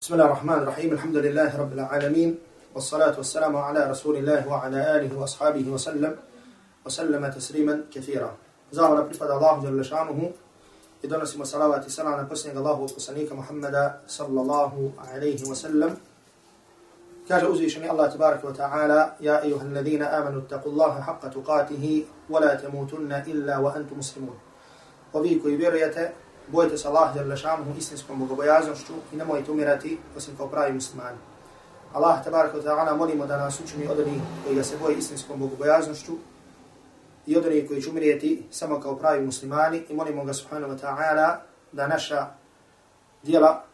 بسم الله الرحمن الرحيم الحمد لله رب العالمين والصلاة والسلام على رسول الله وعلى آله وأصحابه وسلم وسلم تسليما كثيرا زاهر بفضل الله جل شامه إدونا سيما صلوات السلام على قسنك الله وقسنك محمد صلى الله عليه وسلم كاجة أزي شني الله تبارك وتعالى يا أيها الذين آمنوا اتقوا الله حق تقاته ولا تموتن إلا وأنتم مسلمون وفيكو يبريته bojite se Allah jer lešanuhu istinskom bogobojaznošću i nemojte umirati osim kao pravi muslimani. Allah tabaraka wa ta'ala molimo da nas učini od onih koji ga se boje istinskom bogobojaznošću i od onih koji će umirati samo kao pravi muslimani i molimo ga subhanahu wa ta'ala da naša dijela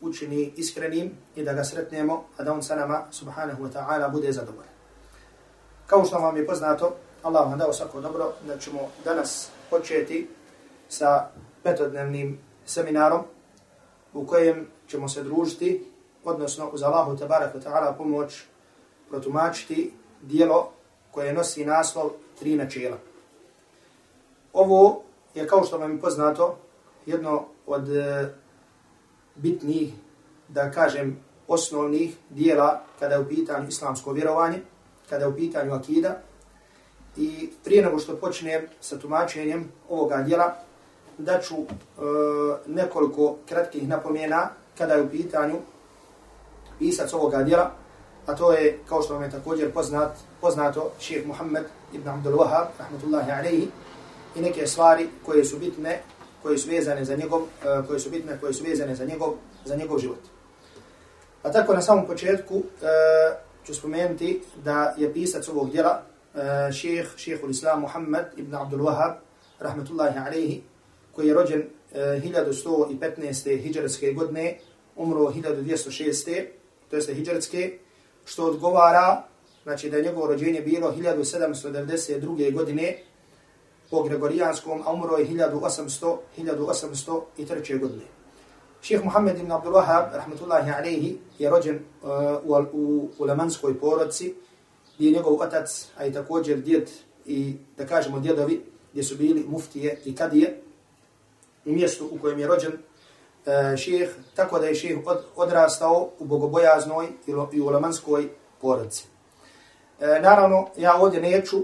učini iskrenim i da ga sretnemo, a da on sa nama subhanahu wa ta'ala bude zadovoljan. Kao što vam je poznato, Allah vam dao svako dobro, da ćemo danas početi sa petodnevnim seminarom u kojem ćemo se družiti, odnosno uz Allahu tabaraka ta'ala pomoć protumačiti dijelo koje nosi naslov tri načela. Ovo je kao što vam je poznato jedno od e, bitnih, da kažem, osnovnih dijela kada je u pitanju islamsko vjerovanje, kada je u pitanju akida. I prije nego što počnem sa tumačenjem ovoga dijela, da ću e, nekoliko kratkih napomena kada je u pitanju pisac ovoga djela, a to je, kao što vam je također poznat, poznato, šeheh Muhammed ibn Abdul Wahab, rahmatullahi alaihi, i neke stvari koje su bitne, koje su vezane za njegov, e, koje su bitne, koje su vezane za njegov, za njegov život. A tako na samom početku e, ću spomenuti da je pisac ovog djela e, šeheh, šehehul islam Muhammed ibn Abdul Wahab, rahmatullahi alaihi, koji je rođen e, 1115. hijđarske godine, umro 1206. to jeste hijđarske, što odgovara, znači da je njegovo rođenje bilo 1792. godine po Gregorijanskom, a umro je 1800, 1803. godine. Šeheh Muhammed ibn Abdul Wahab, rahmatullahi alaihi, je rođen uh, u, u, u Lemanskoj porodci, gdje je njegov otac, a i također djed i, da kažemo, djedovi, gdje su bili muftije i kadije, u mjestu u kojem je rođen e, ših, tako da je ših od, odrastao u bogobojaznoj i u lamanskoj porodci. E, naravno, ja ovdje neću e,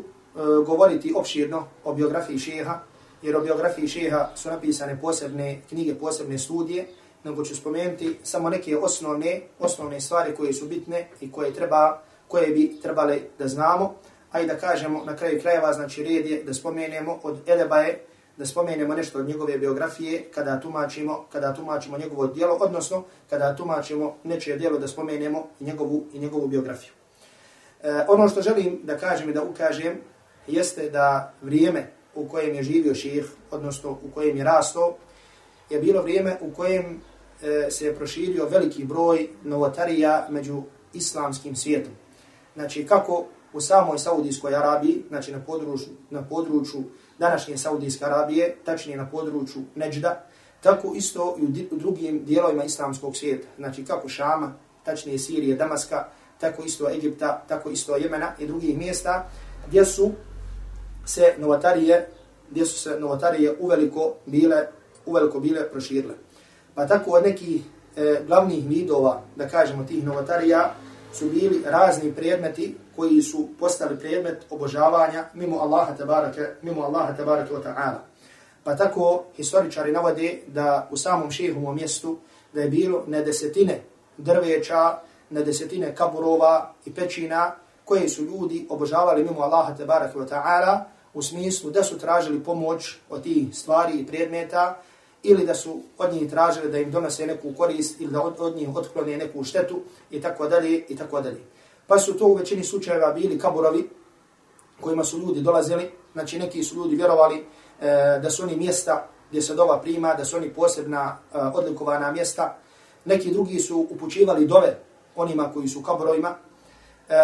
govoriti opširno o biografiji šeha, jer o biografiji šeha su napisane posebne knjige, posebne studije, nego ću spomenuti samo neke osnovne, osnovne stvari koje su bitne i koje treba koje bi trebale da znamo, a i da kažemo na kraju krajeva, znači red je da spomenemo od Elebaje da spomenemo nešto od njegove biografije kada tumačimo, kada tumačimo njegovo djelo, odnosno kada tumačimo nečije djelo da spomenemo i njegovu, i njegovu biografiju. E, ono što želim da kažem i da ukažem jeste da vrijeme u kojem je živio ših, odnosno u kojem je rastao, je bilo vrijeme u kojem e, se je proširio veliki broj novotarija među islamskim svijetom. Znači, kako u samoj Saudijskoj Arabiji, znači na području, na području današnje Saudijske Arabije, tačnije na području Neđda, tako isto i u drugim dijelovima islamskog svijeta, znači kako Šama, tačnije Sirije, Damaska, tako isto Egipta, tako isto Jemena i drugih mjesta, gdje su se novatarije, gdje su se novatarije uveliko bile, uveliko bile proširile. Pa tako od nekih e, glavnih vidova, da kažemo, tih novatarija, su bili razni predmeti koji su postali predmet obožavanja mimo Allaha tabaraka, mimo Allaha tabaraka wa ta'ala. Pa tako historičari navode da u samom šehovom mjestu da je bilo na desetine drveća, na desetine kaburova i pećina koje su ljudi obožavali mimo Allaha tabaraka wa ta'ala u smislu da su tražili pomoć od tih stvari i predmeta ili da su od njih tražili da im donose neku korist ili da od, od njih otklone neku štetu i tako dalje i tako dalje. Pa su to u većini slučajeva bili kaburovi kojima su ljudi dolazili, znači neki su ljudi vjerovali e, da su oni mjesta gdje se dova prima, da su oni posebna e, odlikovana mjesta. Neki drugi su upućivali dove onima koji su kaburovima. E,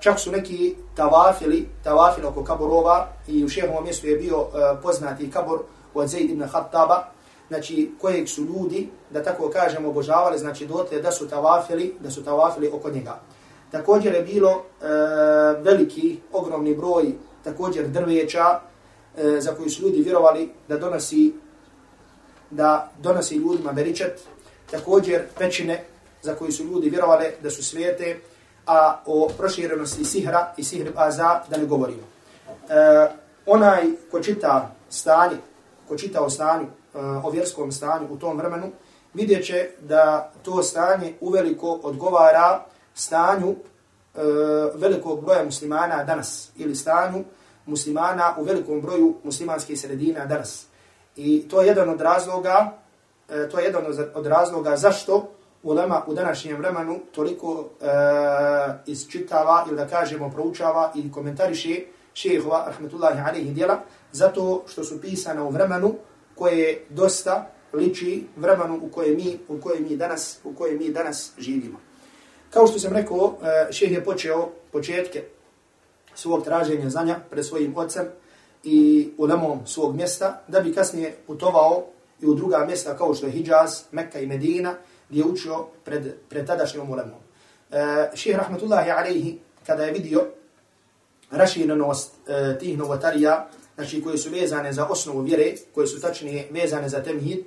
čak su neki tavafili, tavafili oko kaburova i u šehovom mjestu je bio e, poznati kabur od Zaid ibn Khattaba, znači kojeg su ljudi, da tako kažemo, obožavali, znači dotle da su tavafili, da su tavafili oko njega. Također je bilo e, veliki, ogromni broj također drveća e, za koji su ljudi vjerovali da donosi da donosi ljudima beričet, također pećine za koji su ljudi vjerovali da su svijete, a o proširenosti sihra i sihr baza da ne govorimo. E, onaj ko čita stanje, ko čita o stanju, E, o vjerskom stanju u tom vremenu, vidjet će da to stanje uveliko odgovara stanju e, velikog broja muslimana danas ili stanju muslimana u velikom broju muslimanskih sredina danas. I to je jedan od razloga, e, to je jedan od razloga zašto ulema u današnjem vremenu toliko e, isčitava ili da kažemo proučava i komentariše šehova, rahmetullahi alaihi djela, zato što su pisane u vremenu koje dosta liči vremenu u kojem mi, u kojem mi, danas, u kojem mi danas živimo. Kao što sam rekao, e, šeh je počeo početke svog traženja znanja pred svojim ocem i ulemom svog mjesta, da bi kasnije putovao i u druga mjesta kao što je Hijaz, Mekka i Medina, gdje je učio pred, pred tadašnjom ulemom. E, ših rahmatullahi alaihi, kada je vidio raširenost e, tih novotarija, znači koje su vezane za osnovu vjere, koje su tačnije vezane za temhid,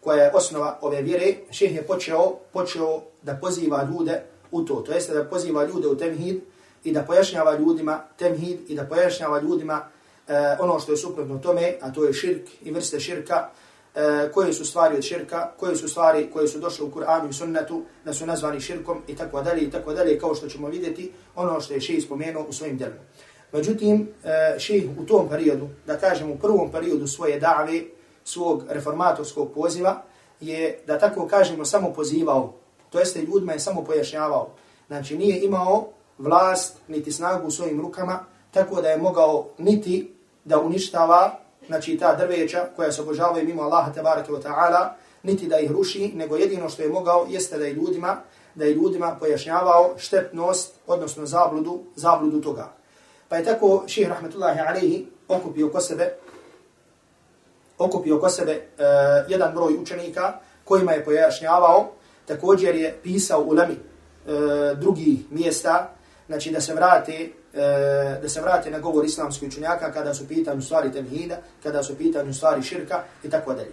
koja je osnova ove vjere, šeh je počeo, počeo da poziva ljude u to. To jeste da poziva ljude u temhid i da pojašnjava ljudima temhid i da pojašnjava ljudima e, ono što je suprotno tome, a to je širk i vrste širka, e, koje su stvari od širka, koje su stvari koje su došle u Kur'anu i sunnetu, da su nazvani širkom i tako dalje i tako dalje, kao što ćemo vidjeti ono što je šeh spomenuo u svojim djelima. Međutim, e, šejh u tom periodu, da kažem u prvom periodu svoje dave, svog reformatorskog poziva, je, da tako kažemo, samo pozivao, to jeste ljudima je samo pojašnjavao. Znači, nije imao vlast niti snagu u svojim rukama, tako da je mogao niti da uništava znači ta drveća koja se obožavaju mimo Allaha tabaraka wa ta'ala, niti da ih ruši, nego jedino što je mogao jeste da je ljudima, da je ljudima pojašnjavao štetnost, odnosno zabludu, zabludu toga. Pa je tako ših rahmetullahi alaihi okupio oko sebe, okupio oko sebe uh, jedan broj učenika kojima je pojašnjavao, također je pisao u lami uh, e, drugi mjesta, znači da se vrate e, da se vrate na govor islamskih učenjaka kada su pitanju stvari tevhida, kada su pitanju stvari širka i tako dalje.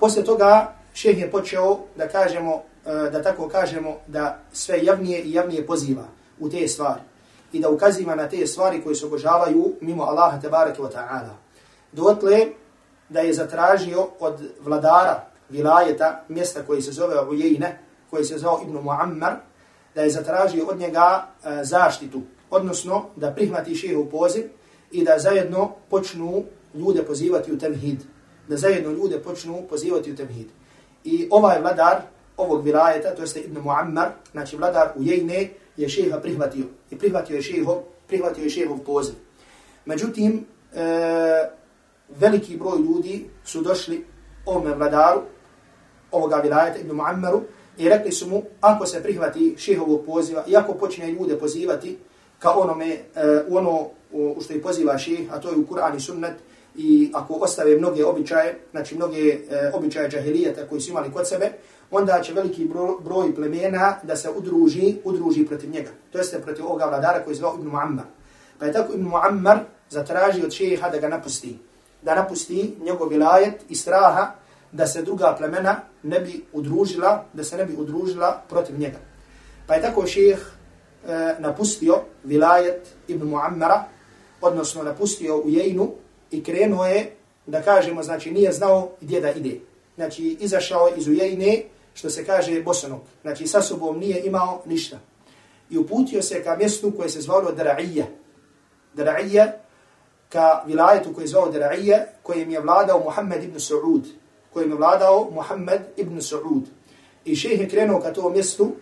Poslije toga šeh je počeo da kažemo, da tako kažemo, da sve javnije i javnije poziva u te stvari i da ukaziva na te stvari koje se obožavaju mimo Allaha tebareke wa ta'ala. Dotle da je zatražio od vladara vilajeta, mjesta koje se zove Ujejne, koje se zove Ibn Muammar, da je zatražio od njega e, zaštitu odnosno da prihvati šehu poziv i da zajedno počnu ljude pozivati u tevhid. Da zajedno ljude počnu pozivati u tevhid. I ovaj vladar ovog vilajeta, to jeste Ibn Muammar, znači vladar u Jejne, je šeha prihvatio. I prihvatio je šehu, prihvatio je šehov poziv. Međutim, e, veliki broj ljudi su došli ovome vladaru, ovoga vilajeta, Ibn Muammaru, i rekli su mu, ako se prihvati šehovog poziva, i ako počne ljude pozivati, ka onome, e, u ono u što je poziva šeh, a to je u Kur'an i sunnet, i ako ostave mnoge običaje, znači mnoge e, običaje džahilijeta koji su imali kod sebe, onda će veliki broj plemena da se udruži, udruži protiv njega. To jeste protiv ovoga vladara koji je zvao Ibn Muammar. Pa je tako Ibn Muammar zatraži od šeha da ga napusti. Da napusti njegov vilajet i straha da se druga plemena ne bi udružila, da se ne bi udružila protiv njega. Pa je tako šeh e, napustio vilajet Ibn Muammara, odnosno napustio u Jejnu i krenuo je, da kažemo, znači nije znao gdje da ide. Znači izašao iz Ujejne, što se kaže Bosanog. Znači sa sobom nije imao ništa. I uputio se ka mjestu koje se zvalo Dara'ija. Dara'ija, ka vilajetu koje je zvalo Dara'ija, kojim je vladao Muhammed ibn Saud. Kojim je vladao Muhammed ibn Saud. I šeheh je krenuo ka to mjestu,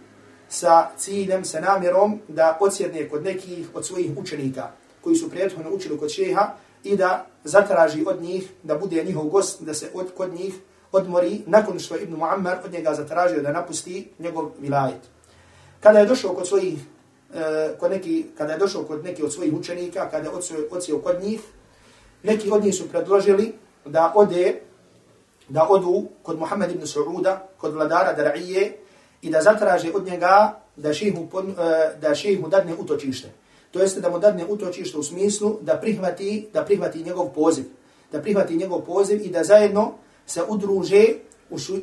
sa ciljem, sa namjerom da odsjedne kod nekih od svojih učenika koji su prethodno učili kod šeha i da zatraži od njih da bude njihov gost, da se od, kod njih odmori nakon što Ibn Muammar od njega zatražio da napusti njegov vilajet. Kada je došao kod svojih e, kod neki, kada je došao kod neki od svojih učenika, kada je odsio kod njih, neki od njih su predložili da ode da odu kod Muhammed ibn Sauda, kod vladara Dara'ije, i da zatraže od njega da šehu, e, da šehu dadne utočište. To jeste da mu dadne utočište u smislu da prihvati, da prihvati njegov poziv. Da prihvati njegov poziv i da zajedno se udruže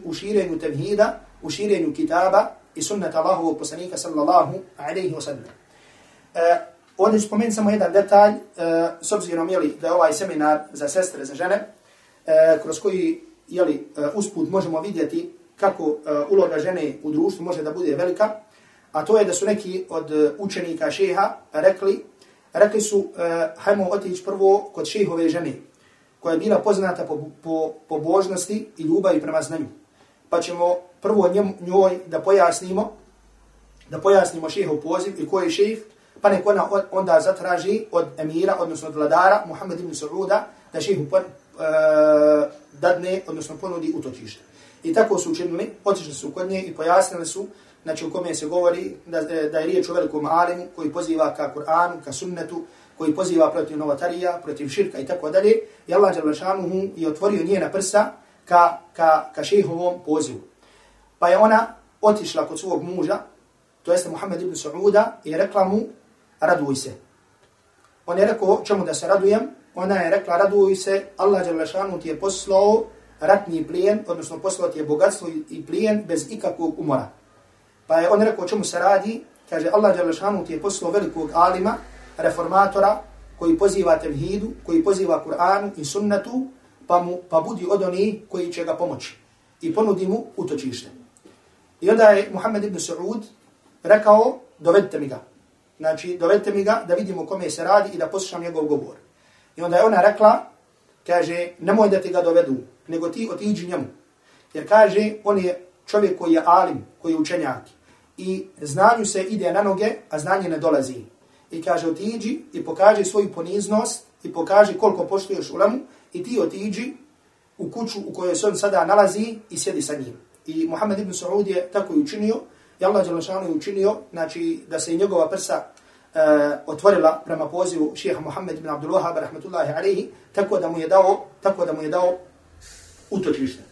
u širenju tevhida, u širenju kitaba i sunnata Allahovog poslanika sallallahu alaihi wa sallam. E, ovdje ću spomenuti samo jedan detalj, e, s obzirom jeli, da je ovaj seminar za sestre, za žene, e, kroz koji jeli, e, usput možemo vidjeti kako e, uloga žene u društvu može da bude velika, a to je da su neki od e, učenika šeha rekli, rekli su, e, hajmo otići prvo kod šehove žene, koja je bila poznata po, po, po božnosti i ljubavi prema znanju. Pa ćemo prvo njemu, njoj da pojasnimo, da pojasnimo šehov poziv i ko je šeh, pa nek ona onda zatraži od emira, odnosno od vladara, Muhammed ibn Sauda, da šehu pon, uh, dadne, odnosno ponudi utočište. I tako su učinili, otišli su kod nje i pojasnili su, znači u kome se govori da, e, da je riječ o velikom alimu koji poziva ka Kur'anu, ka sunnetu, koji poziva protiv novatarija, protiv širka i tako dalje. I Allah Đalešanuhu je otvorio njena prsa ka, ka, ka šehovom pozivu. Pa je ona otišla kod svog muža, to jeste Muhammed ibn Sauda, i rekla mu, raduj se. On je rekao, čemu da se radujem? Ona je rekla, raduj se, Allah Đalešanuhu ti je poslao ratni plijen, odnosno poslao ti je bogatstvo i plijen bez ikakvog umora. Pa je on rekao, čemu se radi? Kaže, Allah Đalešanuhu ti je poslao velikog alima, reformatora koji poziva tevhidu, koji poziva Kur'anu i sunnetu, pa, mu, pa budi od oni koji će ga pomoći i ponudi mu utočište. I onda je Muhammed ibn Saud rekao, dovedite mi ga. Znači, dovedite mi ga da vidimo kome se radi i da poslušam njegov govor. I onda je ona rekla, kaže, nemoj da ti ga dovedu, nego ti otiđi njemu. Jer kaže, on je čovjek koji je alim, koji je učenjak. I znanju se ide na noge, a znanje ne dolazi i kaže otiđi i pokaži svoju poniznost i pokaži koliko poštuješ ulemu i ti otiđi u kuću u kojoj se on sada nalazi i sjedi sa njim. I Muhammed ibn Saud je tako i učinio i Allah Đelešanu je učinio znači, da se njegova prsa e, otvorila prema pozivu šeha Muhammed ibn Abdul Wahab rahmetullahi alaihi tako da mu je dao, tako da mu je dao utočište.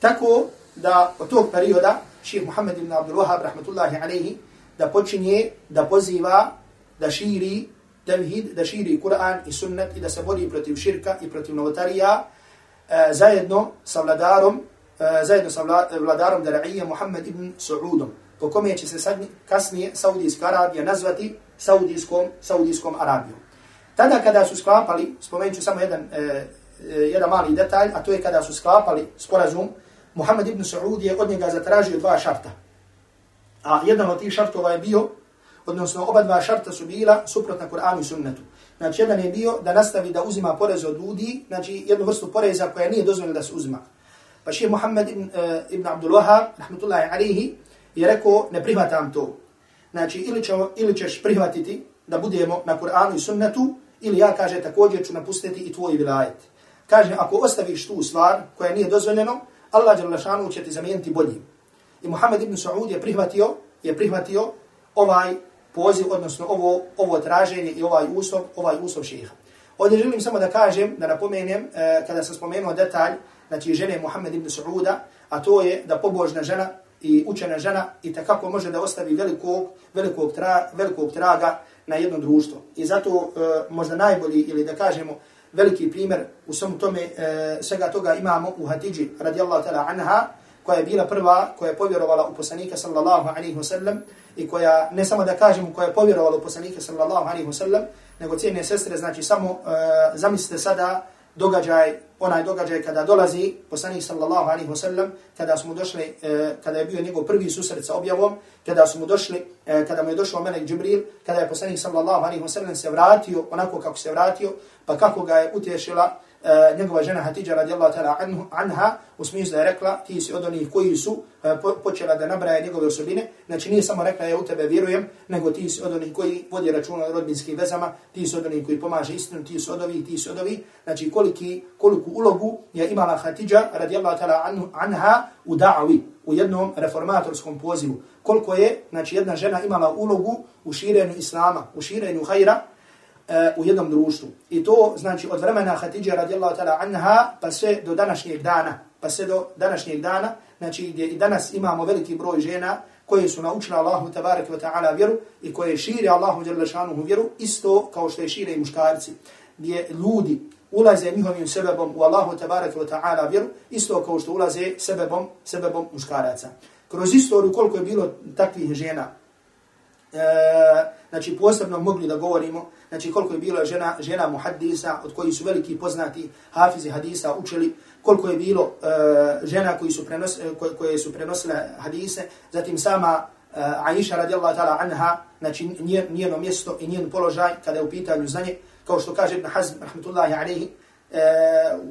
Tako da od tog perioda šeha Muhammed ibn Abdul Wahab rahmetullahi alaihi da počinje da poziva da širi tevhid, da širi Kur'an i sunnet i da se bori protiv širka i protiv novotarija e, zajedno sa vladarom e, zajedno sa e, vladarom Dara'ija Muhammed ibn Su'udom po kome će se sad kasnije Saudijska Arabija nazvati Saudijskom, Saudijskom Arabijom. Tada kada su sklapali, spomenut ću samo jedan, e, e, jedan mali detalj, a to je kada su sklapali sporazum, Muhammed ibn Saud je od njega zatražio dva šarta. A jedan od tih šartova je bio odnosno oba dva šarta su bila suprotna Kur'anu i sunnetu. Znači, jedan je bio da nastavi da uzima porez od ljudi, znači jednu vrstu poreza koja nije dozvoljena da se uzima. Pa ših Muhammed ibn, uh, ibn Abdul Wahab, rahmatullahi alihi, je rekao, ne prihvatam to. Znači, ili, će, ili ćeš prihvatiti da budemo na Kur'anu i sunnetu, ili ja, kaže, također ću napustiti i tvoj vilajet. Kaže, ako ostaviš tu stvar koja nije dozvoljeno, Allah će ti zamijeniti bolji. I Muhammed ibn Saud je prihvatio, je prihvatio ovaj poziv, odnosno ovo, ovo traženje i ovaj uslov, ovaj uslov šeha. Ovdje želim samo da kažem, da napomenem, e, kada sam spomenuo detalj, znači žene Muhammed ibn Sauda, a to je da pobožna žena i učena žena i takako može da ostavi velikog, velikog, tra, velikog traga na jedno društvo. I zato e, možda najbolji, ili da kažemo, veliki primjer u svom tome e, svega toga imamo u Hatidži, radijallahu ta'ala anha, koja je bila prva, koja je povjerovala u poslanika sallallahu alaihi wasallam i koja, ne samo da kažemo, koja je povjerovala u poslanika sallallahu alaihi wasallam, nego cijene sestre, znači samo uh, zamislite sada događaj, onaj događaj kada dolazi poslanik sallallahu alaihi wasallam, kada kada smo došli, uh, kada je bio njegov prvi susret sa objavom, kada smo došli, uh, kada mu je došao Melek Džibril, kada je poslanik sallallahu alaihi wasallam se vratio, onako kako se vratio, pa kako ga je utješila uh, njegova žena Hatidja radijallahu ta'ala anha, u smislu da je rekla, ti si od onih koji su uh, počela da nabraje njegove osobine, znači nije samo rekla ja u tebe vjerujem, nego ti si od onih koji vodi račun o rodbinskim vezama, ti si od onih koji pomaže istinu, ti si od ovih, ti si od ovih, znači koliki, koliku ulogu je imala Hatidja radijallahu ta'ala anha u da'avi, u jednom reformatorskom pozivu. Koliko je, znači jedna žena imala ulogu u širenju islama, u širenju hajra, E, u jednom društvu. I to znači od vremena Hatidja radijallahu ta'ala anha pa sve do današnjeg dana, pa sve do današnjeg dana, znači gdje i danas imamo veliki broj žena koje su naučile Allahu tabaraka wa ta'ala vjeru i koje šire Allahu djelašanuhu vjeru isto kao što je šire i muškarci. Gdje ljudi ulaze njihovim sebebom u Allahu tabaraka wa ta'ala vjeru isto kao što ulaze sebebom, sebebom muškaraca. kroz istoriju koliko je bilo takvih žena, e, znači posebno mogli da govorimo, znači koliko je bilo žena, žena muhaddisa, od koji su veliki poznati hafizi hadisa učili, koliko je bilo uh, žena koji su prenos, e, koje, koje su prenosile hadise, zatim sama uh, Aisha radijallahu ta'ala anha, znači njeno mjesto i njen položaj kada je u pitanju znanje, kao što kaže Ibn Hazm, rahmetullahi alaihi, uh,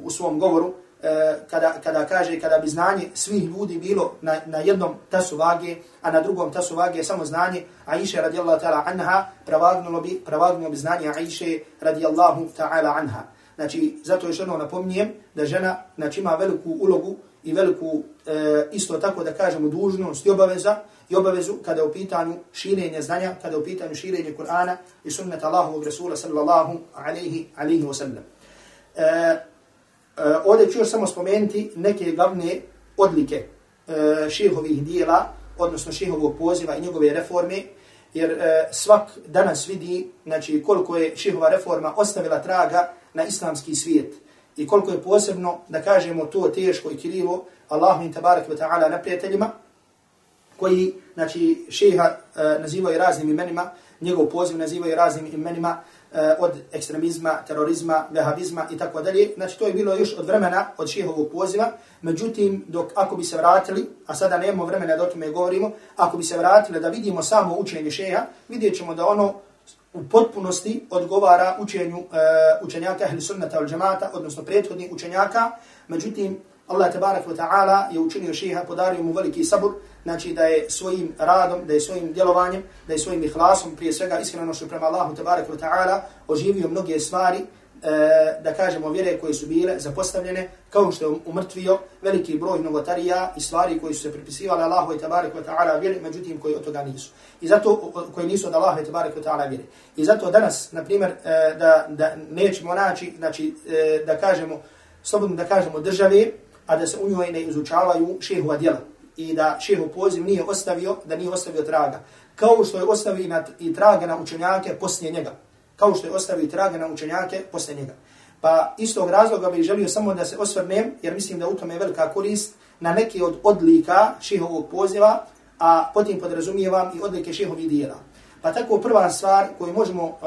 u svom govoru, E, kada, kada kaže kada bi znanje svih ljudi bilo na, na jednom tasu vage, a na drugom tasu vage samo znanje, Aisha radijallahu ta'ala anha, pravagnulo bi, pravagnulo bi znanje Aisha radijallahu ta'ala anha. Znači, zato još jednom napominjem da žena znači, ima veliku ulogu i veliku e, isto tako da kažemo dužnost i obaveza i obavezu kada je u pitanju širenje znanja, kada je u pitanju širenje Kur'ana i sunnata Allahovog Rasula sallallahu alaihi, alaihi wa sallam. E, e, ovdje ću još samo spomenuti neke glavne odlike e, šihovih dijela, odnosno šihovog poziva i njegove reforme, jer e, svak danas vidi znači, koliko je šihova reforma ostavila traga na islamski svijet i koliko je posebno da kažemo to teško i krivo Allahu in tabarak wa ta'ala na prijateljima koji znači šeha uh, nazivaju raznim imenima njegov poziv nazivaju raznim imenima uh, Eh, od ekstremizma, terorizma, vehabizma i tako dalje. Znači to je bilo još od vremena od šihovog poziva. Međutim, dok ako bi se vratili, a sada nemamo vremena da o tome govorimo, ako bi se vratili da vidimo samo učenje šeha, vidjet da ono u potpunosti odgovara učenju uh, učenjaka ahli sunnata al džemata, odnosno prethodnih učenjaka. Međutim, Allah tabarak wa ta'ala je učinio šeha, podario mu veliki sabur, znači da je svojim radom, da je svojim djelovanjem, da je svojim ihlasom, prije svega iskrenošću ono prema Allahu tabarak wa ta'ala, oživio mnoge stvari, E, da kažemo vjere koje su bile zapostavljene, kao što je um, umrtvio veliki broj novotarija i stvari koji su se pripisivali Allahu i tabarik wa ta'ala vjeri, međutim koji od toga nisu. I zato, koji nisu od Allahu i tabarik wa ta'ala vjeri. I zato danas, na primjer, e, da, da nećemo naći, znači, e, da kažemo, slobodno da kažemo države, a da se u njoj ne izučavaju šehova djela. I da šehu poziv nije ostavio, da nije ostavio traga. Kao što je ostavio i traga na učenjake poslije njega kao što je ostavio traga na učenjake posle njega. Pa istog razloga bih želio samo da se osvrnem, jer mislim da u tome je velika korist, na neki od odlika šihovog poziva, a potim podrazumijevam i odlike šihovih dijela. Pa tako prva stvar koju možemo uh,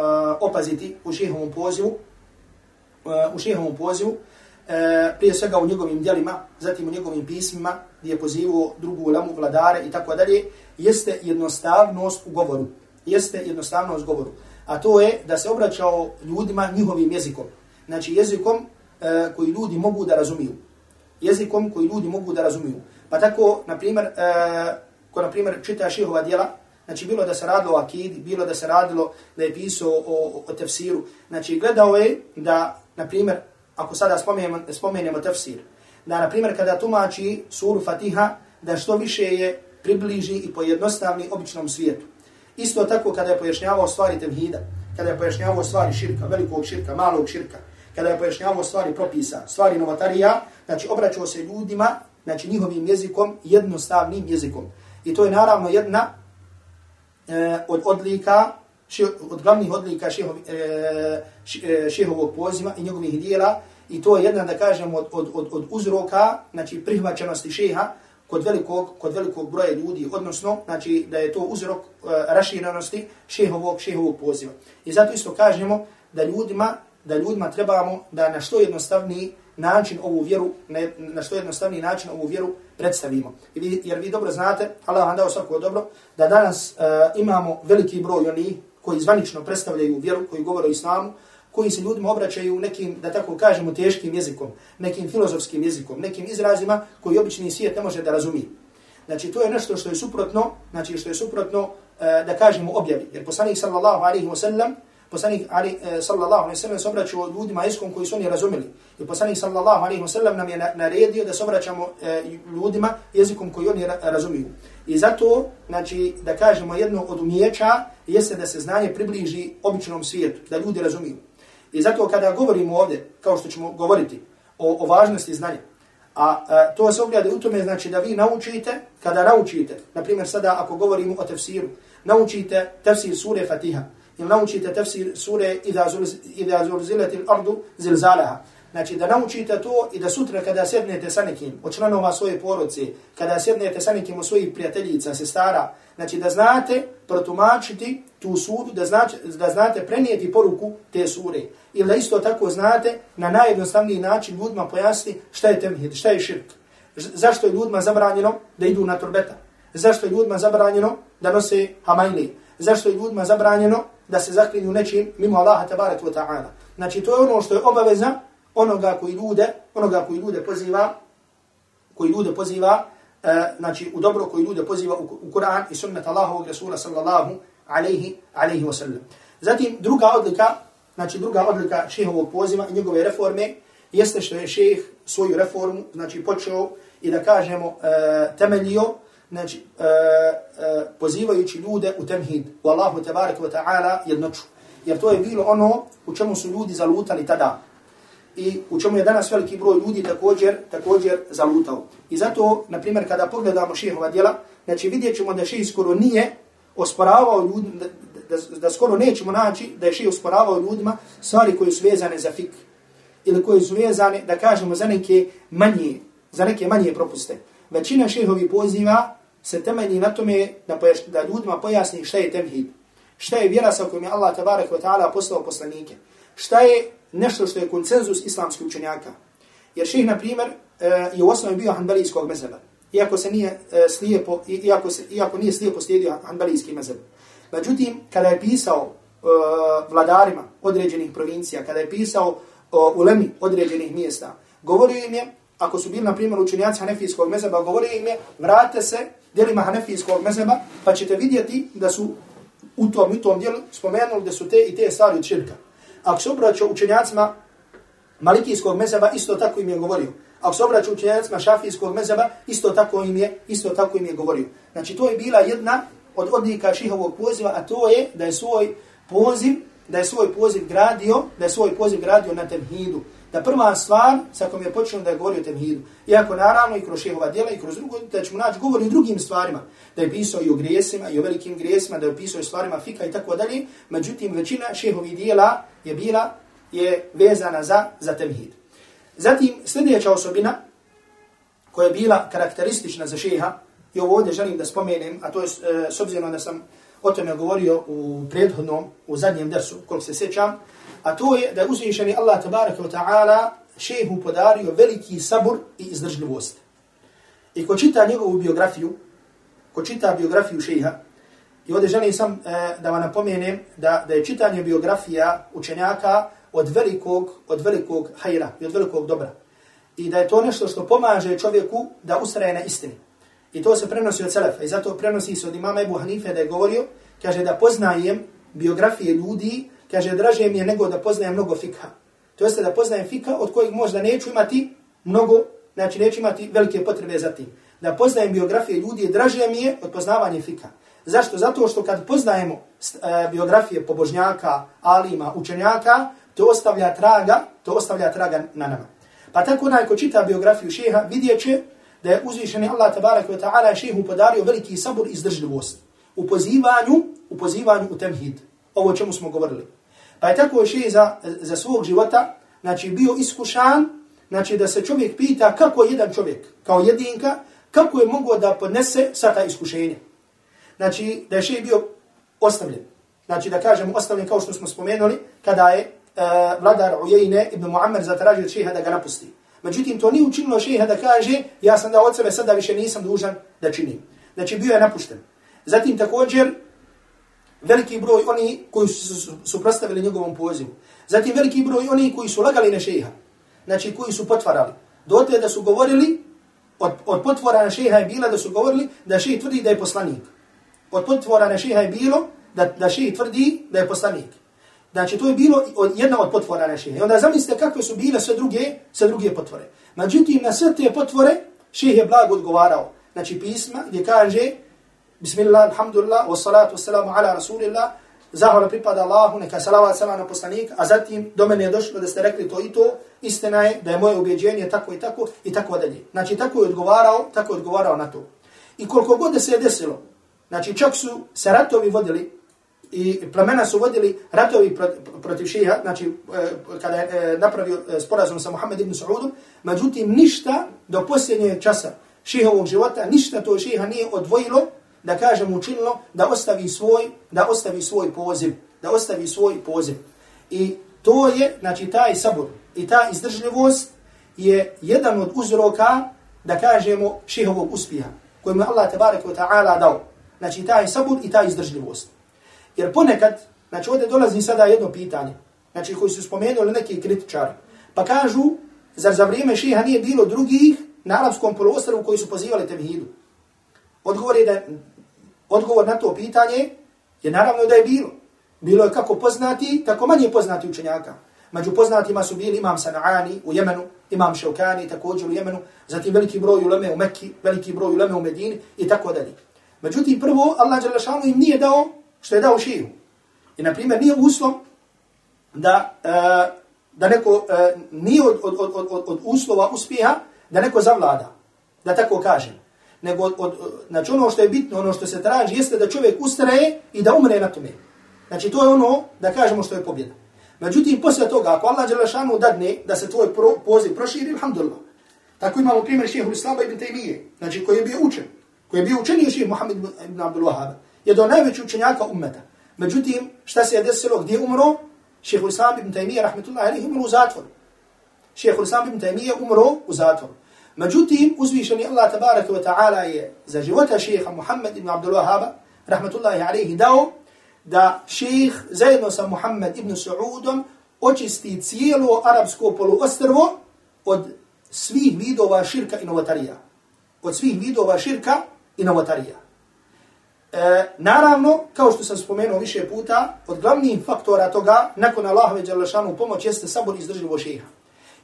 opaziti u šihovom pozivu, uh, u šihovom pozivu, uh, E, prije svega u njegovim djelima, zatim u njegovim pismima, gdje je pozivao drugu lamu, vladare i tako dalje, jeste jednostavnost u govoru. Jeste jednostavnost u govoru a to je da se obraćao ljudima njihovim jezikom. Znači jezikom e, koji ljudi mogu da razumiju. Jezikom koji ljudi mogu da razumiju. Pa tako, na primjer, e, ko na primjer čita šihova djela, znači bilo da se radilo o akidi, bilo da se radilo da je pisao o, o, o tefsiru, znači gledao je da, na primjer, ako sada spomenemo, spomenemo tefsir, da, na primjer, kada tumači suru Fatiha, da što više je približi i pojednostavni običnom svijetu. Isto tako kada je pojašnjavao stvari tevhida, kada je pojašnjavao stvari širka, velikog širka, malog širka, kada je pojašnjavao stvari propisa, stvari novatarija, znači obraćao se ljudima, znači njihovim jezikom, jednostavnim jezikom. I to je naravno jedna e, od odlika, ši, od glavnih odlika šihovi, e, e, poziva i njegovih dijela, i to je jedna, da kažemo, od, od, od, od uzroka, znači prihvaćenosti šeha, kod velikog, kod velikog broja ljudi, odnosno, znači da je to uzrok e, raširenosti šehovog, šehovog poziva. I zato isto kažemo da ljudima, da ljudima trebamo da na što jednostavniji način ovu vjeru, na, na što jednostavniji način ovu vjeru predstavimo. I vi, jer vi dobro znate, Allah vam dao svako dobro, da danas uh, imamo veliki broj onih koji zvanično predstavljaju vjeru, koji govore o islamu, koji se ljudima obraćaju nekim, da tako kažemo, teškim jezikom, nekim filozofskim jezikom, nekim izrazima koji obični svijet ne može da razumije. Znači, to je nešto što je suprotno, znači što je suprotno, e, da kažemo, objavi. Jer poslanik sallallahu alaihi wa sallam, poslanik ali, e, sallallahu alaihi wa sallam se obraćao ljudima jezikom koji su oni razumeli. I poslanik sallallahu alaihi wa sallam nam je naredio da se obraćamo e, ljudima jezikom koji oni razumiju. I zato, znači, da kažemo jedno od umijeća, jeste da se znanje približi običnom svijetu, da ljudi razumiju. I zato kada govorimo ovdje, kao što ćemo govoriti o, o važnosti znanja, a, a to se ogleda u tome znači da vi naučite, kada naučite, na primjer sada ako govorimo o tefsiru, naučite tefsir sure Fatiha, ili naučite tefsir sure Iza zulziletil ardu zilzalaha. Znači da naučite to i da sutra kada sjednete sa nekim od članova svoje porodice, kada sjednete sa nekim od svojih prijateljica, sestara, znači da znate protumačiti tu suru, da, znači, da znate prenijeti poruku te sure. Ili da isto tako znate na najjednostavniji način ljudima pojasni šta je temhid, šta je širk. Zašto je ljudima zabranjeno da idu na turbeta? Zašto je ljudima zabranjeno da nose hamajli? Zašto je ljudima zabranjeno da se zaklinju nečim mimo Allaha tabaratu wa ta'ala? Znači to je ono što je obaveza onoga koji ljude, onoga koji ljude poziva, koji ljude poziva, e, znači u dobro koji ljude poziva u, u Kur'an i sunnet Allahovog Rasula sallallahu alaihi, alaihi wa sallam. Zatim druga odlika, znači druga odlika šehovog poziva i njegove reforme, jeste što je šeh svoju reformu, znači počeo i da kažemo e, temeljio, znači e, e, pozivajući ljude u temhid, u Allahu tabaraka wa ta'ala jednoću. Jer to je bilo ono u čemu su ljudi zalutali tada i u čemu je danas veliki broj ljudi također također zalutao. I zato, na primjer, kada pogledamo šehova djela, znači vidjet ćemo da šeh skoro nije osporavao ljudi, da, da, da skoro nećemo naći da je šeh osporavao ljudima stvari koje su vezane za fik ili koje su vezane, da kažemo, za neke manje, za neke manje propuste. Većina šehovi poziva se temelji na tome da, pojaš, da ljudima pojasni šta je temhid, šta je vjera sa kojom je Allah tabarak wa ta'ala poslao poslanike, šta je nešto što je koncenzus islamskih učenjaka. Jer ših, na primjer, e, je u osnovi bio hanbalijskog mezeba. Iako se nije e, slijepo, iako, se, iako nije slijepo slijedio hanbalijski mezeb. Međutim, kada je pisao uh, vladarima određenih provincija, kada je pisao uh, ulemi određenih mjesta, govorio im je, ako su bili, na primjer, učenjaci hanefijskog mezeba, govorio im je, vrate se dijelima hanefijskog mezeba, pa ćete vidjeti da su u tom i tom dijelu spomenuli da su te i te stvari od širka. Ako se obraćao učenjacima malikijskog mezeba, isto tako im je govorio. Ako se obraćao učenjacima šafijskog mezeba, isto tako im je, isto tako im je govorio. Znači, to je bila jedna od odlika šihovog poziva, a to je da je svoj poziv, da je svoj poziv gradio, da je svoj poziv gradio na temhidu. Da prva stvar sa kojom je počeo da je govorio o temhidu. Iako naravno i kroz šehova djela i kroz drugo, da ćemo naći govori o drugim stvarima. Da je pisao i o grijesima i o velikim grijesima, da je pisao i stvarima fika i tako dalje. Međutim, većina šehovi djela je bila je vezana za, za temhid. Zatim, sljedeća osobina koja je bila karakteristična za šeha, i ovo ovdje želim da spomenem, a to je e, s obzirom da sam o tome govorio u prethodnom, u zadnjem dersu, koliko se sećam, a to je da je uzvišeni Allah tabaraka wa ta'ala šehu podario veliki sabur i izdržljivost. I ko čita njegovu biografiju, ko čita biografiju šeha, i ovdje želim sam e, da vam napomenem da, da je čitanje biografija učenjaka od velikog, od velikog hajra i od velikog dobra. I da je to nešto što pomaže čovjeku da ustraje na istini. I to se prenosi od Selefa. I zato prenosi se od imama Ebu Hanife da je govorio, kaže da poznajem biografije ljudi, kaže draže mi je nego da poznajem mnogo fikha. To jeste da poznajem fikha od kojeg možda neću imati mnogo, znači neću imati velike potrebe za tim. Da poznajem biografije ljudi, draže mi je od poznavanja fikha. Zašto? Zato što kad poznajemo e, biografije pobožnjaka, alima, učenjaka, to ostavlja traga, to ostavlja traga na nama. Pa tako onaj ko čita biografiju šeha, vidjet će da je uzvišeni Allah tabarak wa ta'ala šehu podario veliki sabor i izdržljivost u pozivanju, u pozivanju u temhid. Ovo čemu smo govorili. Pa je tako šeh za, za svog života, znači bio iskušan, znači da se čovjek pita kako jedan čovjek, kao jedinka, kako je mogao da podnese sa ta iskušenja. Znači da je še bio ostavljen. Znači da kažemo ostavljen kao što smo spomenuli, kada je uh, vladar Ujejne ibn Muammer zatražio od šeha da ga napusti. Međutim, to nije učinilo šeha da kaže, ja sam da od sebe sada više nisam dužan da činim. Znači, bio je napušten. Zatim, također, veliki broj oni koji su suprostavili njegovom pozivu. Zatim, veliki broj oni koji su lagali na šeha. Znači, koji su potvarali. Dote da su govorili, od, od potvora na šeha je bila da su govorili da šeha tvrdi da je poslanik. Od potvora na šeha je bilo da, da šeha tvrdi da je poslanik. Znači, to je bilo jedna od potvora naših. I onda zamislite kakve su bile sve druge, sve druge potvore. Međutim, na sve te potvore, šeha je blago odgovarao. Znači, pisma gdje kaže, Bismillah, alhamdulillah, wa salatu wa salamu ala rasulillah, zahvala pripada Allahu, neka salavat sama na poslanik, a zatim do mene je došlo da ste rekli to i to, istina je da je moje ubjeđenje tako i tako i tako dalje. Znači, tako je odgovarao, tako je odgovarao na to. I koliko god se je desilo, znači, čak su se ratovi vodili, i plemena su vodili ratovi protiv šeha, znači e, kada je e, napravio e, sporazum sa Muhammed ibn Saudom, međutim ništa do posljednje časa šehovog života, ništa to šeha nije odvojilo, da kažem učinilo, da ostavi svoj, da ostavi svoj poziv, da ostavi svoj poziv. I to je, znači taj sabor i ta izdržljivost je jedan od uzroka, da kažemo, šehovog uspjeha, koji mu Allah tabaraka wa ta'ala dao. Znači taj sabor i ta izdržljivost. Jer ponekad, znači ovdje dolazi sada jedno pitanje, znači koji su spomenuli neki kritičari, pa kažu, zar za vrijeme šeha nije bilo drugih na arabskom poluostravu koji su pozivali tevhidu? Odgovor je da odgovor na to pitanje je naravno da je bilo. Bilo je kako poznati, tako manje poznati učenjaka. Među poznatima su bili imam Sana'ani u Jemenu, imam Šaukani također u Jemenu, zatim veliki broj uleme u Mekki, veliki broj uleme u Medini i tako dalje. Međutim, prvo, Allah im nije dao što je dao šiju. I, na primjer, nije uslov da, uh, da neko, uh, nije od, od, od, od, od uslova uspjeha da neko zavlada, da tako kažem. Nego od, od, znači ono što je bitno, ono što se traži, jeste da čovjek ustraje i da umre na tome. Znači to je ono da kažemo što je pobjeda. Međutim, poslije toga, ako Allah Đelešanu dadne da se tvoj pro, poziv proširi, alhamdulillah. Tako imamo primjer šehehu Islama ibn Taymiye, znači koji je bio učen, koji je bio učeniji šehe Muhammed ibn Abdul Wahab je do najvećih učenjaka ummeta. Međutim, šta se je desilo, gdje je umro? Šehehu Islam ibn Taymiye, rahmetullahi alihi, umro u zatvoru. Šehehu Islam ibn Taymiye umro u zatvoru. Međutim, uzvišeni Allah tabaraka wa ta'ala je za života šeha Muhammed ibn Abdul Wahaba, rahmetullahi alaihi, dao da šeh zajedno sa Muhammed ibn Saudom očisti cijelo arapsko poluostrvo od svih vidova širka i novotarija. Od svih vidova širka i novotarija. E, naravno, kao što sam spomenuo više puta, od glavnih faktora toga, nakon Allahove Đalešanu pomoć, jeste sabor izdržljivo šeha.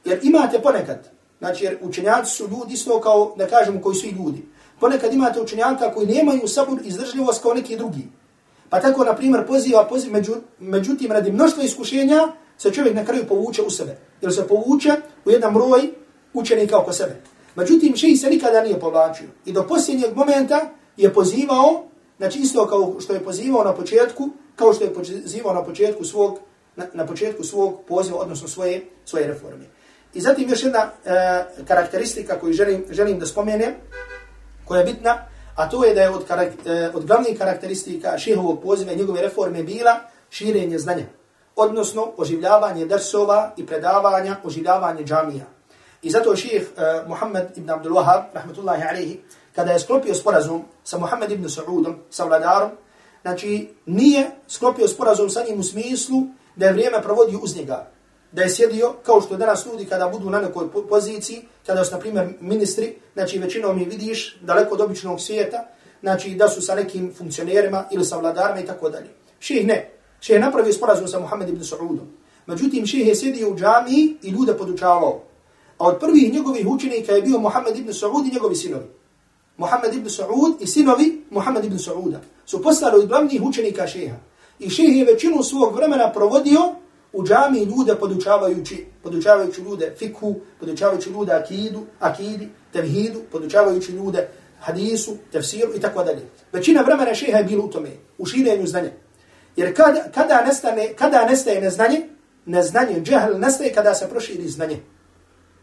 Jer imate ponekad, znači jer učenjaci su ljudi isto kao, da kažemo, koji su i ljudi. Ponekad imate učenjaka koji nemaju sabor izdržljivost kao neki drugi. Pa tako, na primjer, poziva, poziv, među, međutim, radi mnoštva iskušenja, se čovjek na kraju povuče u sebe. Jer se povuče u jedan broj učenika oko sebe. Međutim, šeji se nikada nije povlačio. I do posljednjeg momenta je pozivao Znači isto kao što je pozivao na početku, kao što je pozivao na početku svog na, na početku svog poziva, odnosno svoje svoje reforme. I zatim još jedna e, karakteristika koju želim, želim da spomenem, koja je bitna, a to je da je od, karak, e, od glavnih karakteristika šehovog poziva i njegove reforme bila širenje znanja, odnosno oživljavanje drsova i predavanja, oživljavanje džamija. I zato ših e, Muhammed ibn Abdul Wahab, rahmatullahi alaihi, kada je sklopio sporazum sa Muhammed ibn Saudom, sa vladarom, znači nije sklopio sporazum sa njim u smislu da je vrijeme provodio uz njega. Da je sjedio, kao što danas ljudi kada budu na nekoj poziciji, kada su, na primjer, ministri, znači većinom mi vidiš daleko od običnog svijeta, znači da su sa nekim funkcionerima ili sa vladarima i tako dalje. Ših ne. Ših je napravio sporazum sa Muhammed ibn Saudom. Međutim, ših je sjedio u džamiji i ljude podučavao. A od prvih njegovih učenika je bio Muhammed ibn Saud i njegovi sinovi. Muhammed ibn Saud i sinovi Muhammed ibn Sauda su postali od glavnih učenika šeha. I šeh je većinu svog vremena provodio u džami ljude podučavajući, podučavajući ljude fikhu, podučavajući ljude akidu, akidi, tevhidu, podučavajući ljude hadisu, tefsiru i tako dalje. Većina vremena šeha je bilo u tome, u širenju znanja. Jer kada, kada, nestane, kada nestaje neznanje, neznanje, džehl nestaje kada se proširi znanje.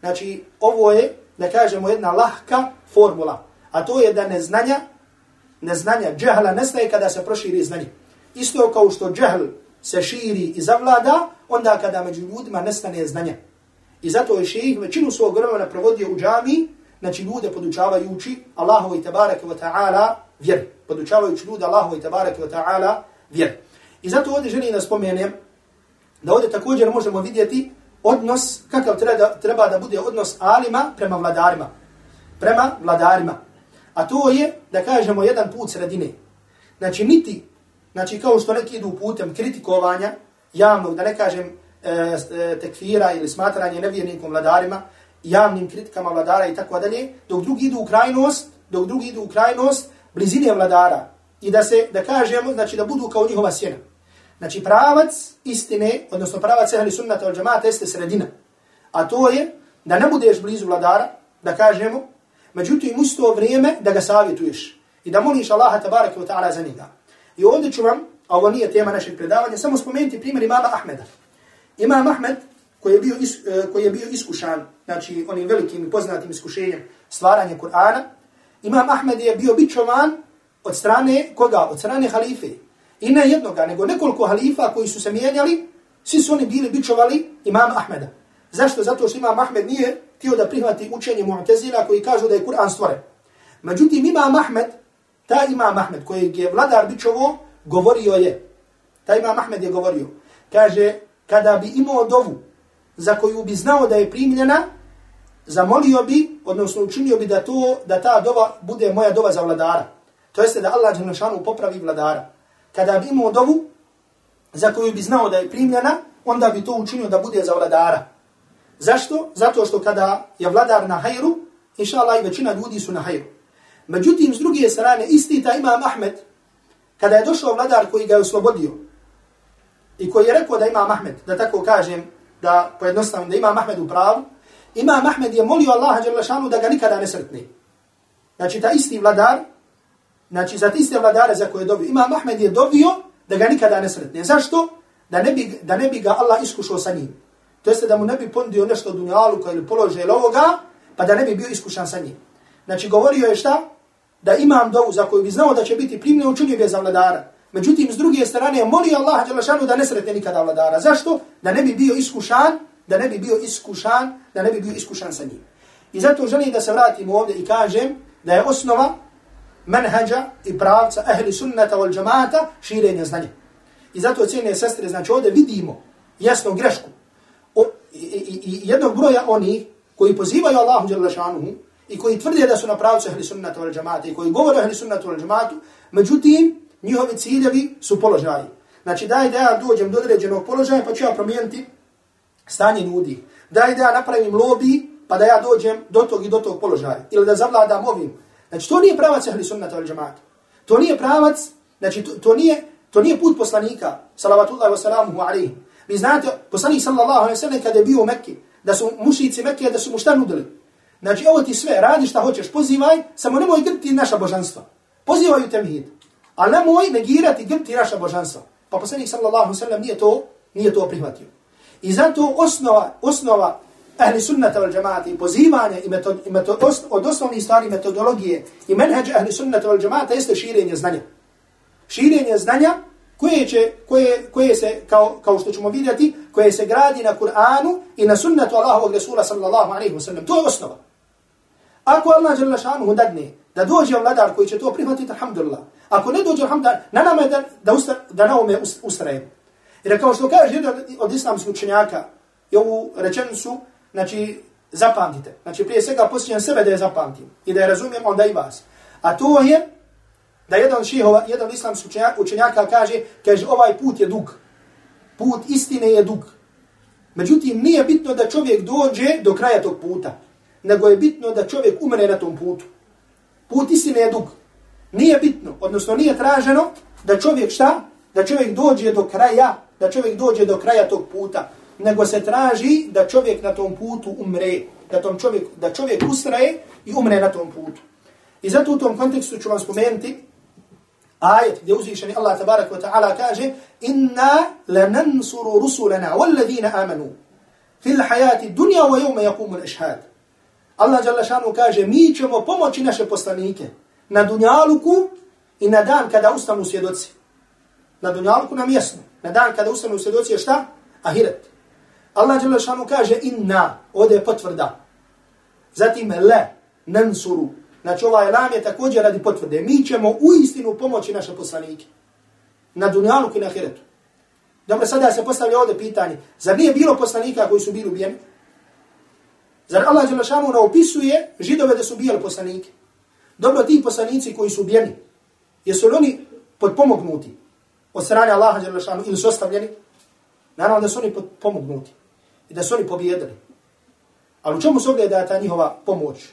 Znači, ovo je, da kažemo, jedna lahka formula a to je da neznanja, neznanja, džahla nestaje kada se proširi znanje. Isto kao što džahl se širi i zavlada, onda kada među ljudima nestane znanja. I zato je šejih većinu svog vremena provodio u džami, znači ljude podučavajući Allahu i tabaraka wa ta'ala vjer. Podučavajući ljude Allahu i tabaraka wa ta'ala vjer. I zato ovdje želim da spomenem da ovdje također možemo vidjeti odnos, kakav treba, treba da bude odnos alima prema vladarima. Prema vladarima. A to je, da kažemo, jedan put sredine. Znači, niti, znači, kao što neki idu putem kritikovanja javnog, da ne kažem, e, e tekfira ili smatranje nevjernikom vladarima, javnim kritikama vladara i tako dalje, dok drugi idu u krajnost, dok drugi idu u krajnost blizine vladara. I da se, da kažemo, znači, da budu kao njihova sjena. Znači, pravac istine, odnosno pravac ehli sunnata od džamata jeste sredina. A to je da ne budeš blizu vladara, da kažemo, Međutim, isto vrijeme da ga savjetuješ i da moliš Allaha tabaraka wa ta'ala za njega. I ovdje ću vam, a ovo nije tema našeg predavanja, samo spomenuti primjer imama Ahmeda. Imam Ahmed, koji je bio, is, e, koji je bio iskušan, znači onim velikim i poznatim iskušenjem stvaranja Kur'ana, Imam Ahmed je bio bičovan od strane koga? Od strane halife. I ne jednoga, nego nekoliko halifa koji su se mijenjali, svi su oni bili bičovali Imam Ahmeda. Zašto? Zato što Imam Ahmed nije htio da prihvati učenje Mu'tazila koji kažu da je Kur'an stvoren. Međutim, Imam Ahmed, ta Imam Ahmed koji je vladar bičovo, govorio je. Ta Imam Ahmed je govorio. Kaže, kada bi imao dovu za koju bi znao da je primljena, zamolio bi, odnosno učinio bi da to da ta dova bude moja dova za vladara. To jeste da Allah Đelešanu popravi vladara. Kada bi imao dovu za koju bi znao da je primljena, onda bi to učinio da bude za vladara. Zašto? Zato što kada je vladar na hajru, inša Allah i većina ljudi su na hajru. Međutim, s druge strane, isti ta imam Ahmed, kada je došao vladar koji ga je oslobodio, i koji je rekao da ima Ahmed, da tako kažem, da pojednostavim, da ima Ahmed u pravu, Imam Ahmed je molio Allaha Đerlašanu da ga nikada ne sretne. Znači, ta isti vladar, znači, za iste vladare za koje je dobio, Imam Ahmed je dobio da ga nikada ne sretne. Zašto? Da ne bi, da ne bi ga Allah iskušao sa njim. To jeste da mu ne bi pondio nešto od dunjalu koji ili položaj ovoga, pa da ne bi bio iskušan sa njim. Znači, govorio je šta? Da imam dovu za koju bi znao da će biti primljen učinio bi za vladara. Međutim, s druge strane moli molio Allah Đelešanu da ne sretne nikada vladara. Zašto? Da ne bi bio iskušan da ne bi bio iskušan, da ne bi bio iskušan sa njim. I zato želim da se vratim ovdje i kažem da je osnova menhađa i pravca ahli sunnata wal džamata širenje znanja. I zato cijene sestre, znači ovdje vidimo jasnu grešku o, i, i, i jednog broja oni koji pozivaju Allahu Đalešanuhu i koji tvrde da su na pravcu ahli sunnata wal džamata i koji govore ahli sunnata wal džamatu, međutim, njihovi ciljevi su položaji. Znači daj da ja dođem do određenog položaja pa ću ja promijeniti stanje ljudi. Daj da ja napravim lobby, pa da ja dođem do tog i do tog položaja. Ili da zavladam ovim. Znači, to nije pravac ehli sunnata wal džamaata. To nije pravac, znači, to, to, nije, to nije put poslanika, salavatullahi wa salamuhu alaihi. Vi znate, poslanik sallallahu alaihi sallam kada je bio u Mekke, da su mušici Mekke, da su mu šta nudili. Znači, ovo ti sve, radi šta hoćeš, pozivaj, samo nemoj grti naša božanstva. Pozivaju temhid. Ali nemoj negirati grti naša božanstva. Pa poslanik sallallahu sallam nije to, nije to prihvatio. I zato osnova, osnova ahli sunnata wal džamaata i pozivanje i, metod, i metod, od osnovnih stvari metodologije i menheđ ahli sunnata wal džamaata jeste širenje znanja. Širenje znanja koje, će, koje, koje se, kao, kao što ćemo vidjeti, koje se gradi na Kur'anu i na sunnatu Allahovog Rasula sallallahu alaihi wa sallam. To je osnova. Ako Allah žele šanuhu dadne da dođe vladar koji će to prihvatiti, alhamdulillah. Ako ne dođe, alhamdulillah, na nama je da, da, usta, da na ome ustrajemo. Jer kao što kaže jedan od islamskih učenjaka, i ovu rečenicu, znači, zapamtite. Znači, prije svega posjećam sebe da je zapamtim i da je razumijem onda i vas. A to je da jedan šihova, jedan islamski učenjaka kaže, kaže, ovaj put je dug. Put istine je dug. Međutim, nije bitno da čovjek dođe do kraja tog puta, nego je bitno da čovjek umre na tom putu. Put istine je dug. Nije bitno, odnosno nije traženo da čovjek šta? Da čovjek dođe do kraja da čovjek dođe do kraja tog puta, nego se traži da čovjek na tom putu umre, da, tom čovjek, da čovjek ustraje i umre na tom putu. I zato u tom kontekstu ću vam spomenuti ajet gdje uzvišeni Allah tabarak wa ta'ala kaže Inna lanansuru rusulana walladhina amanu fil hayati dunja wa yawma jakumul l'ishhad. Allah Đalešanu šanu kaže mi ćemo pomoći naše poslanike na dunjaluku i na dan kada ustanu svjedoci. Na dunjaluku nam jasno na dan kada ustanu svjedoci je šta? Ahiret. Allah dželle šanu kaže inna, ovdje je potvrda. Zatim le, nansuru. Znači ovaj lam je također radi potvrde. Mi ćemo u istinu pomoći naše poslanike. Na Dunjaluku i na ahiretu. Dobro, sada se postavlja ovdje pitanje. Zar nije bilo poslanika koji su bili ubijeni? Zar Allah dželle šanu ne opisuje židove da su bijeli poslanike? Dobro, ti poslanici koji su ubijeni, jesu li oni podpomognuti? od strane Allaha Đelešanu ili su ostavljeni, naravno da su oni podpomognuti i da su oni pobjedili. Ali u čemu se ogleda ta njihova pomoć?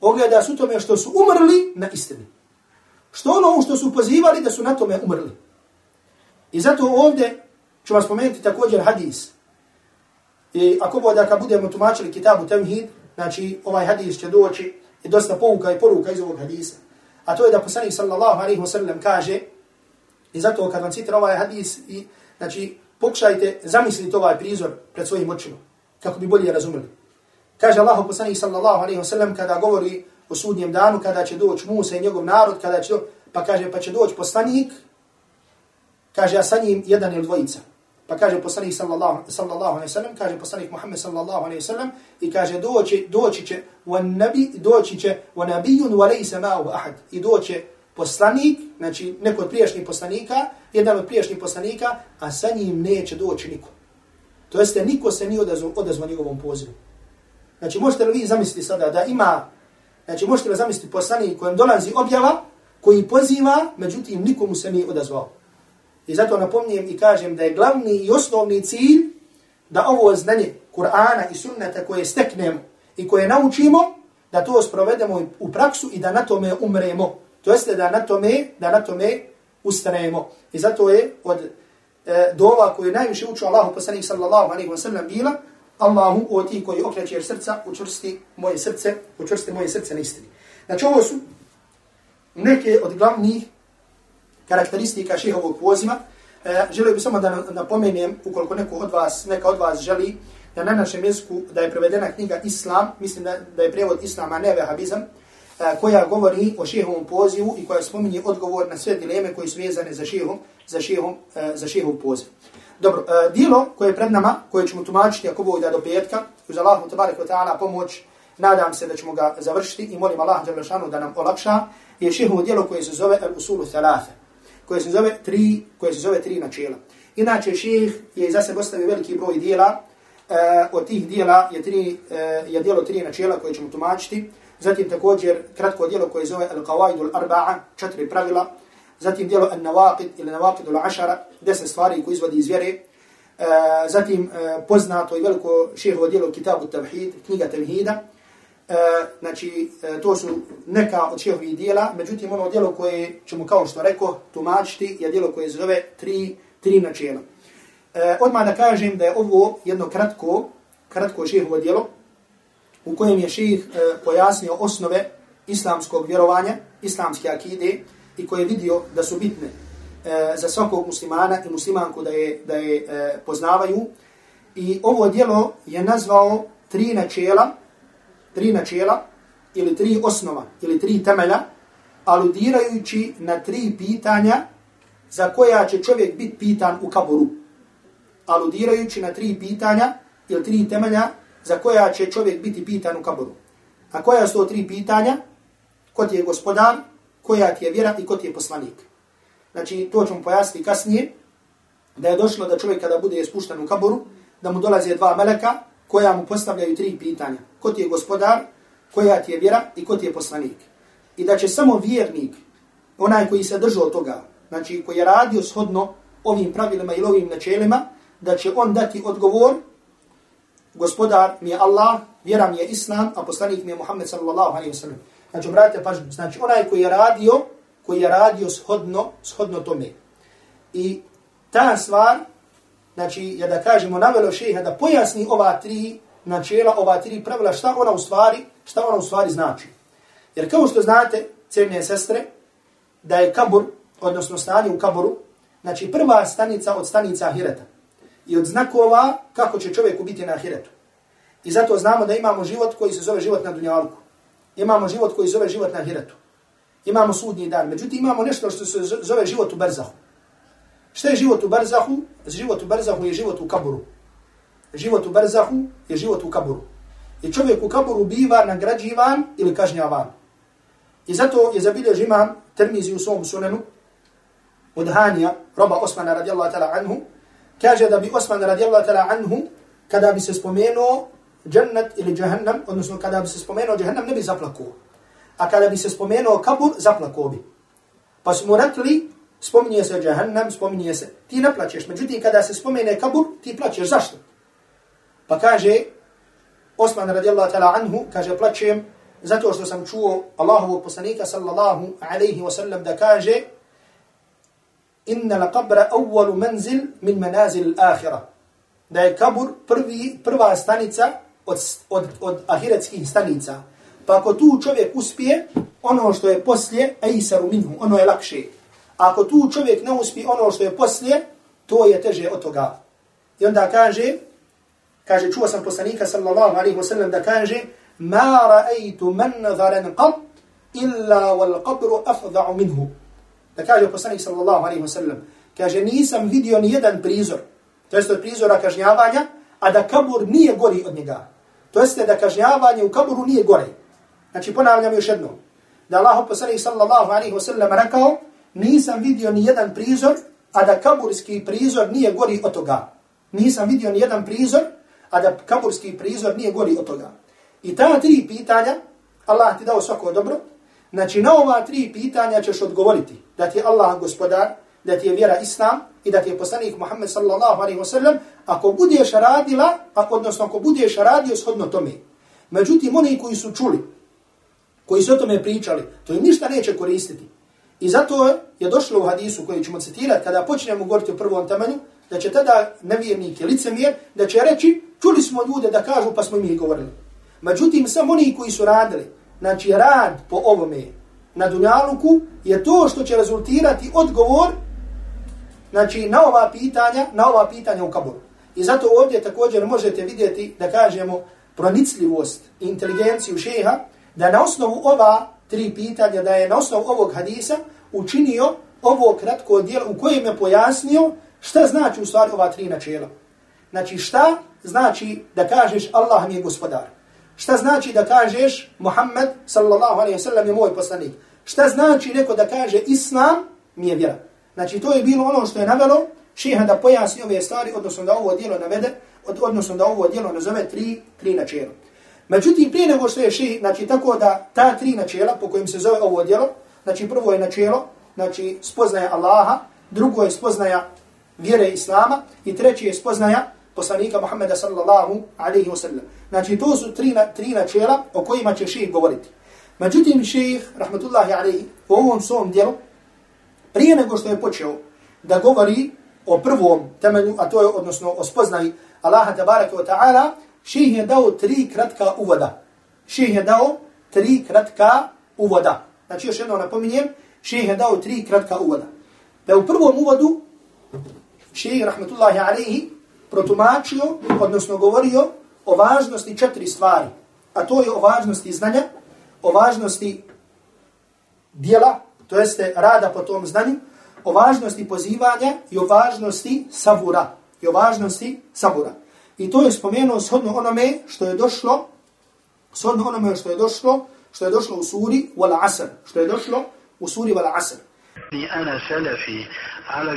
Ogleda su tome što su umrli na istini. Što ono što su pozivali da su na tome umrli. I zato ovdje ću vam spomenuti također hadis. I ako bude, da kad budemo tumačili kitabu Tevhid, znači ovaj hadis će doći i dosta pouka i poruka iz ovog hadisa. A to je da poslanik sallallahu alaihi wa sallam kaže I zato kad vam citira ovaj hadis, i, znači, pokušajte zamisliti ovaj prizor pred svojim očima, kako bi bolje razumeli. Kaže Allah poslanik sallallahu alaihi wa sallam kada govori o sudnjem danu, kada će doći Musa i njegov narod, kada će do... pa kaže, pa će doći poslanik, kaže, a sa njim jedan ili dvojica. Pa kaže poslanik sallallahu, sallallahu alaihi sallam, kaže poslanik Muhammed sallallahu alaihi sallam, i kaže doći, doći će, wa nabi, doći će, wa nabijun wa lejse ma'u ahad. I doći poslanik, znači neko od prijašnjih poslanika, jedan od prijašnjih poslanika, a sa njim neće doći niko. To jeste, niko se nije odazvao, odazva njegovom pozivu. Znači, možete li vi zamisliti sada da ima, znači, možete li zamisliti poslanik kojem dolazi objava, koji poziva, međutim, nikomu se nije odazvao. I zato napomnijem i kažem da je glavni i osnovni cilj da ovo znanje Kur'ana i sunnata koje steknemo i koje naučimo, da to sprovedemo u praksu i da na tome umremo. To jeste da na tome, da na tome ustanemo. I zato je od e, dova koju najviše učio Allahu poslanik sallallahu alaihi wa sallam bila, Allahu o ti koji okreće srca, učvrsti moje srce, učvrsti moje srce na istini. Znači ovo su neke od glavnih karakteristika šehovog poziva. E, želio bih samo da napomenem, ukoliko neko od vas, neka od vas želi, da na našem jeziku, da je prevedena knjiga Islam, mislim da, da je prevod Islama, ne vehabizam, e, koja govori o šehovom pozivu i koja spominje odgovor na sve dileme koji su vezane za šehom, za šehom, e, za šehov poziv. Dobro, e, dijelo koje je pred nama, koje ćemo tumačiti ako bude do petka, uz Allahu tabarik wa ta'ala pomoć, nadam se da ćemo ga završiti i molim Allah da nam olakša, je šehovo dijelo koje se zove Al-Usulu Thalatha koje se zove tri, koje se zove tri načela. Inače, ših je za sebe ostavio veliki broj dijela, e, od tih dijela je, tri, e, je dijelo tri načela koje ćemo tumačiti, zatim također kratko dijelo koje zove Al-Qawaidul Al-Arba'a, četiri pravila, zatim dijelo An-Nawaqid ili Nawaqid Al-Ashara, deset stvari koje izvodi iz vjere, e, zatim e, poznato i veliko šihovo dijelo Kitabu Tavhid, knjiga Tavhida, E, znači, e, to su neka od šehovih dijela, međutim, ono dijelo koje ćemo, kao što rekao, tumačiti, je dijelo koje zove tri, tri načela. E, odmah da kažem da je ovo jedno kratko, kratko šehovo dijelo, u kojem je šeh e, pojasnio osnove islamskog vjerovanja, islamske akide, i koje je vidio da su bitne e, za svakog muslimana i muslimanku da je, da je e, poznavaju. I ovo dijelo je nazvao tri načela, tri načela ili tri osnova ili tri temelja, aludirajući na tri pitanja za koja će čovjek biti pitan u kaboru. Aludirajući na tri pitanja ili tri temelja za koja će čovjek biti pitan u kaboru. A koja su to tri pitanja? Ko ti je gospodar, koja ti je vjera i ko ti je poslanik. Znači, to ćemo pojasniti kasnije, da je došlo da čovjek kada bude spušten u kaboru, da mu dolaze dva meleka koja mu postavljaju tri pitanja. Ko ti je gospodar, koja ti je vjera i ko ti je poslanik. I da će samo vjernik, onaj koji se držao toga, znači koji je radio shodno ovim pravilima i ovim načelima, da će on dati odgovor, gospodar mi je Allah, vjera mi je Islam, a poslanik mi je Muhammed sallallahu alaihi wa sallam. Znači, obratite pažnju, znači onaj koji je radio, koji je radio shodno, shodno tome. I ta stvar, znači, ja da kažemo, navelo šeha da pojasni ova tri načela, ova tri pravila, šta ona u stvari, šta ona u stvari znači. Jer kao što znate, cijeljne sestre, da je kabur, odnosno stanje u kaburu, znači prva stanica od stanica Ahireta. I od znakova kako će čovjek biti na Ahiretu. I zato znamo da imamo život koji se zove život na Dunjalku. Imamo život koji se zove život na Ahiretu. Imamo sudnji dan. Međutim, imamo nešto što se zove život u barzahu. Šta je život u Barzahu? Život u Barzahu je život u kaburu. Život u Barzahu je život u kaburu. I čovjek u kaburu biva nagrađivan ili kažnjavan. I zato je zabilio imam termizi u svom sunenu od Hanija, roba Osmana radijallahu ta'la anhu, kaže da bi Osman radijallahu ta'la anhu, kada bi se spomenuo džennet ili džahannam, odnosno kada bi se spomenuo džahannam, ne bi zaplakuo. A kada bi se spomenuo kabur, zaplakuo bi. Pa smo rekli, spominje se džahannam, spominje se, ti ne plaćeš. Međutim, kada se spomene kabur, ti plaćeš. Zašto? Pa kaže, Osman radijallahu ta'ala anhu, kaže, plaćem zato što sam čuo Allahovog poslanika sallallahu alaihi wa sallam da kaže, inna la qabra awwalu manzil min manazil al-akhirah. Da je kabur prvi, prva stanica od, od, od ahiretskih stanica. Pa ako tu čovjek uspije, ono što je poslije, ejsaru minhu, ono je lakše. ako tu čovjek ne uspije ono što je poslije, to je teže od toga. I onda kaže, kaže, čuo sam poslanika sallallahu alaihi wa sallam da kaže, ma ra'aytu manzaran qat illa wal qabru afda'u minhu. Da kaže poslanik sallallahu alaihi wa sallam, kaže, nisam vidio ni jedan prizor, to jest od prizora kažnjavanja, a da kabur nije gori od njega. To jeste da kažnjavanje u kaburu nije gore. Znači ponavljam još jedno. Da Allah poslanik sallallahu alaihi wa sallam rekao, nisam vidio ni jedan prizor, a da kaburski prizor nije gori od toga. Nisam vidio ni jedan prizor, a da kaburski prizor nije gori od toga. I ta tri pitanja, Allah ti dao svako dobro, znači na ova tri pitanja ćeš odgovoriti da ti je Allah gospodar, da ti je vjera Islam i da ti je poslanik Muhammed sallallahu alaihi wa sallam, ako budeš radila, ako, odnosno ako budeš radio shodno tome. Međutim, oni koji su čuli, koji su o tome pričali, to im ništa neće koristiti. I zato je došlo u hadisu koji ćemo citirati, kada počnemo govoriti o prvom temelju, da će tada nevjernik i licemir, da će reći, čuli smo ljude da kažu pa smo im ih govorili. Međutim, samo oni koji su radili, znači rad po ovome na Dunjaluku, je to što će rezultirati odgovor znači, na ova pitanja, na ova pitanja u Kaburu. I zato ovdje također možete vidjeti, da kažemo, pronicljivost i inteligenciju šeha, da na osnovu ova tri pitanja, da je na osnovu ovog hadisa učinio ovo kratko dijelo u kojem je pojasnio šta znači u stvari ova tri načela. Znači šta znači da kažeš Allah mi je gospodar. Šta znači da kažeš Muhammed sallallahu alaihi wasallam je moj poslanik. Šta znači neko da kaže Islam mi je vjera. Znači to je bilo ono što je navelo šeha da pojasni ove stvari, odnosno da ovo dijelo navede, odnosno da ovo dijelo nazove tri, tri načela. Međutim, prije nego što je ši, znači tako da ta tri načela po kojim se zove ovo djelo, znači prvo je načelo, znači spoznaja Allaha, drugo je spoznaja vjere Islama i treće je spoznaja poslanika Muhammeda sallallahu alaihi wa sallam. Znači to su tri, tri načela o kojima će ših govoriti. Međutim, ših, rahmatullahi alaihi, u ovom svom dijelu, prije nego što je počeo da govori o prvom temelju, a to je odnosno o spoznaji Allaha tabaraka wa ta'ala, ših je dao tri kratka uvoda. Ših je dao tri kratka uvoda. Znači još jedno napominjem, ših je dao tri kratka uvoda. Da u prvom uvodu ših, rahmatullahi alaihi, protumačio, odnosno govorio o važnosti četiri stvari. A to je o važnosti znanja, o važnosti dijela, to jeste rada po tom znanju, o važnosti pozivanja i o važnosti sabura. I o važnosti sabura. I to je spomenuo shodno onome što je došlo, shodno onome što je došlo, što je došlo u suri Wal Asr, što je došlo u suri Wal Asr. Ni ana salafi ala